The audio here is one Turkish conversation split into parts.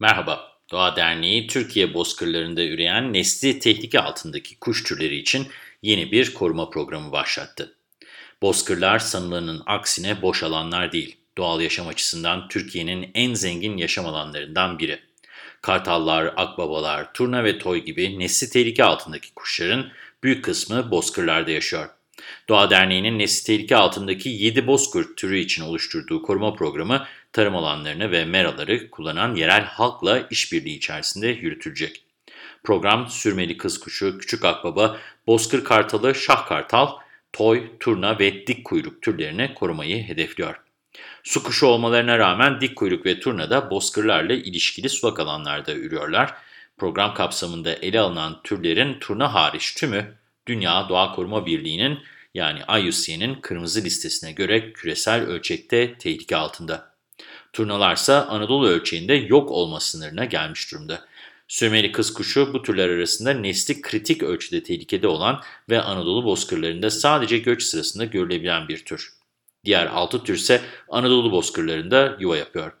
Merhaba, Doğa Derneği Türkiye bozkırlarında üreyen nesli tehlike altındaki kuş türleri için yeni bir koruma programı başlattı. Bozkırlar sanılanın aksine boş alanlar değil, doğal yaşam açısından Türkiye'nin en zengin yaşam alanlarından biri. Kartallar, akbabalar, turna ve toy gibi nesli tehlike altındaki kuşların büyük kısmı bozkırlarda yaşıyor. Doğa Derneği'nin nesli tehlike altındaki 7 bozkır türü için oluşturduğu koruma programı tarım alanlarını ve meraları kullanan yerel halkla işbirliği içerisinde yürütülecek. Program sürmeli kız kuşu, küçük akbaba, bozkır kartalı, şah kartal, toy, turna ve dik kuyruk türlerini korumayı hedefliyor. Su kuşu olmalarına rağmen dik kuyruk ve turna da bozkırlarla ilişkili sulak alanlarda ürüyorlar. Program kapsamında ele alınan türlerin turna hariç tümü Dünya Doğa Koruma Birliği'nin yani IUCN'in kırmızı listesine göre küresel ölçekte tehlike altında. Turnalarsa Anadolu ölçeğinde yok olma sınırına gelmiş durumda. Sürmeli kız kuşu bu türler arasında nesli kritik ölçüde tehlikede olan ve Anadolu bozkırlarında sadece göç sırasında görülebilen bir tür. Diğer 6 tür ise Anadolu bozkırlarında yuva yapıyor.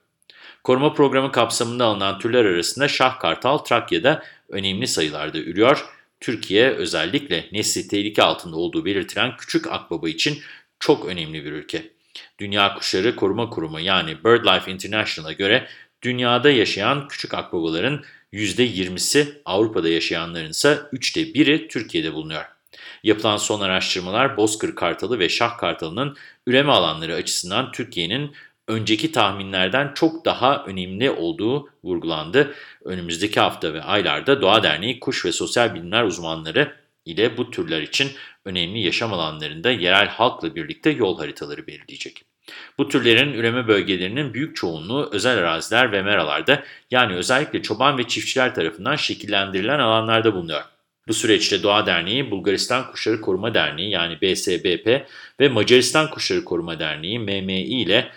Koruma programı kapsamında alınan türler arasında şah kartal Trakya'da önemli sayılarda ürüyor. Türkiye özellikle nesli tehlike altında olduğu belirtilen küçük akbaba için çok önemli bir ülke. Dünya Kuşları Koruma Kurumu yani BirdLife International'a göre dünyada yaşayan küçük akbabaların %20'si Avrupa'da yaşayanların ise üçte biri Türkiye'de bulunuyor. Yapılan son araştırmalar Bozkır Kartalı ve Şah Kartalı'nın üreme alanları açısından Türkiye'nin önceki tahminlerden çok daha önemli olduğu vurgulandı. Önümüzdeki hafta ve aylarda Doğa Derneği kuş ve sosyal bilimler uzmanları ile bu türler için önemli yaşam alanlarında yerel halkla birlikte yol haritaları belirleyecek. Bu türlerin üreme bölgelerinin büyük çoğunluğu özel araziler ve meralarda yani özellikle çoban ve çiftçiler tarafından şekillendirilen alanlarda bulunuyor. Bu süreçte Doğa Derneği, Bulgaristan Kuşları Koruma Derneği yani BSBP ve Macaristan Kuşları Koruma Derneği MMI ile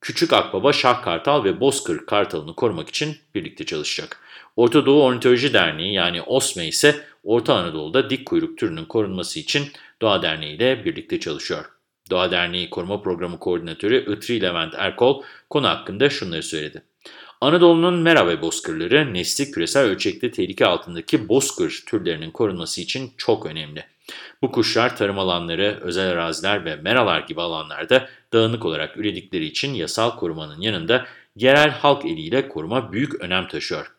Küçük Akbaba, Şah Kartal ve Bozkır Kartalını korumak için birlikte çalışacak. Orta Doğu Ornitoloji Derneği yani OSME ise Orta Anadolu'da dik kuyruk türünün korunması için Doğa Derneği ile birlikte çalışıyor. Doğa Derneği Koruma Programı Koordinatörü Itri Levent Erkol konu hakkında şunları söyledi. Anadolu'nun mera bozkırları nesli küresel ölçekte tehlike altındaki bozkır türlerinin korunması için çok önemli. Bu kuşlar tarım alanları, özel araziler ve meralar gibi alanlarda dağınık olarak üredikleri için yasal korumanın yanında yerel halk eliyle koruma büyük önem taşıyor.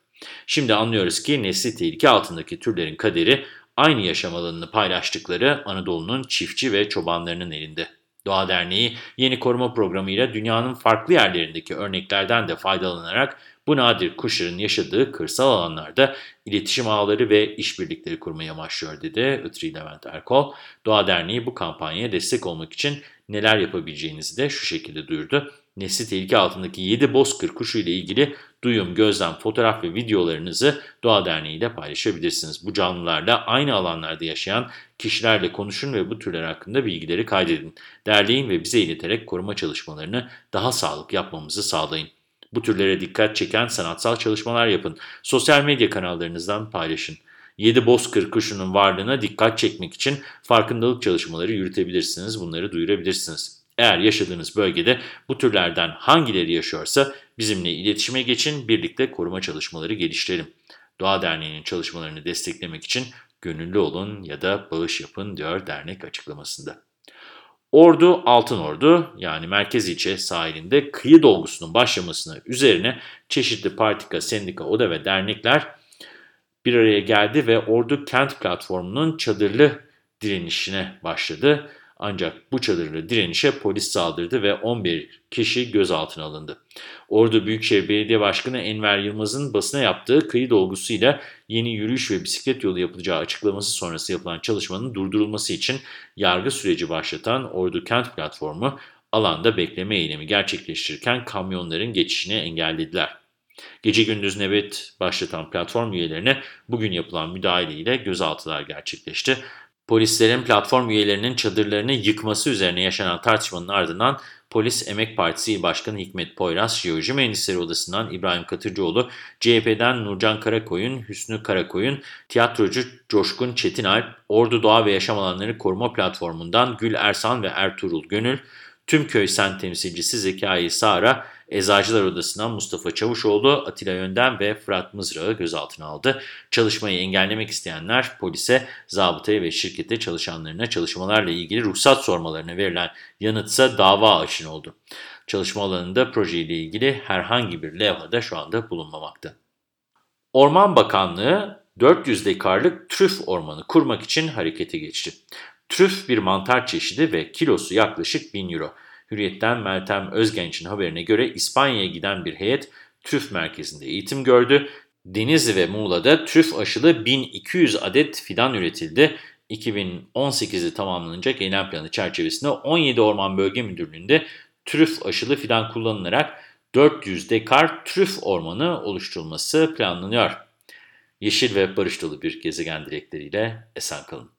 Şimdi anlıyoruz ki nesli tehlike altındaki türlerin kaderi aynı yaşam alanını paylaştıkları Anadolu'nun çiftçi ve çobanlarının elinde. Doğa Derneği yeni koruma programıyla dünyanın farklı yerlerindeki örneklerden de faydalanarak bu nadir kuşların yaşadığı kırsal alanlarda iletişim ağları ve işbirlikleri kurmaya amaçlıyor dedi Itri Levent Erkol. Doğa Derneği bu kampanyaya destek olmak için neler yapabileceğinizi de şu şekilde duyurdu. Nesli tehlike altındaki 7 bozkır kuşu ile ilgili duyum, gözlem, fotoğraf ve videolarınızı Doğa Derneği ile paylaşabilirsiniz. Bu canlılarla aynı alanlarda yaşayan kişilerle konuşun ve bu türler hakkında bilgileri kaydedin. Derleyin ve bize ileterek koruma çalışmalarını daha sağlıklı yapmamızı sağlayın. Bu türlere dikkat çeken sanatsal çalışmalar yapın. Sosyal medya kanallarınızdan paylaşın. 7 bozkır kuşunun varlığına dikkat çekmek için farkındalık çalışmaları yürütebilirsiniz. Bunları duyurabilirsiniz. Eğer yaşadığınız bölgede bu türlerden hangileri yaşıyorsa bizimle iletişime geçin, birlikte koruma çalışmaları geliştirelim. Doğa Derneği'nin çalışmalarını desteklemek için gönüllü olun ya da bağış yapın diyor dernek açıklamasında. Ordu Altın Ordu yani merkez ilçe sahilinde kıyı dolgusunun başlamasına üzerine çeşitli partika, sendika, oda ve dernekler bir araya geldi ve Ordu Kent Platformu'nun çadırlı direnişine başladı. Ancak bu çadırlı direnişe polis saldırdı ve 11 kişi gözaltına alındı. Ordu Büyükşehir Belediye Başkanı Enver Yılmaz'ın basına yaptığı kıyı dolgusuyla yeni yürüyüş ve bisiklet yolu yapılacağı açıklaması sonrası yapılan çalışmanın durdurulması için yargı süreci başlatan Ordu Kent Platformu alanda bekleme eylemi gerçekleştirirken kamyonların geçişini engellediler. Gece gündüz nöbet başlatan platform üyelerine bugün yapılan müdahaleyle gözaltılar gerçekleşti. Polislerin platform üyelerinin çadırlarını yıkması üzerine yaşanan tartışmanın ardından Polis Emek Partisi Başkanı Hikmet Poyraz, Jeoloji Mühendisleri Odası'ndan İbrahim Katırcıoğlu, CHP'den Nurcan Karakoyun, Hüsnü Karakoyun, tiyatrocu Coşkun Çetinalp, Ordu Doğa ve Yaşam Alanları Koruma Platformu'ndan Gül Ersan ve Ertuğrul Gönül, Tüm Köy Sen temsilcisi Zekai Sara, Eczacılar Odası'ndan Mustafa Çavuşoğlu, Atilla Yönden ve Fırat Mızrak'ı gözaltına aldı. Çalışmayı engellemek isteyenler polise, zabıtaya ve şirkete çalışanlarına çalışmalarla ilgili ruhsat sormalarına verilen yanıtsa dava açın oldu. Çalışma alanında projeyle ilgili herhangi bir levhada şu anda bulunmamakta. Orman Bakanlığı 400 dekarlık trüf ormanı kurmak için harekete geçti. Trüf bir mantar çeşidi ve kilosu yaklaşık 1000 euro. Hürriyet'ten Meltem Özgenç'in haberine göre İspanya'ya giden bir heyet trüf merkezinde eğitim gördü. Denizli ve Muğla'da trüf aşılı 1200 adet fidan üretildi. 2018'de tamamlanacak eylem planı çerçevesinde 17 Orman Bölge Müdürlüğü'nde trüf aşılı fidan kullanılarak 400 dekar trüf ormanı oluşturulması planlanıyor. Yeşil ve barış dolu bir gezegen dilekleriyle esen kalın.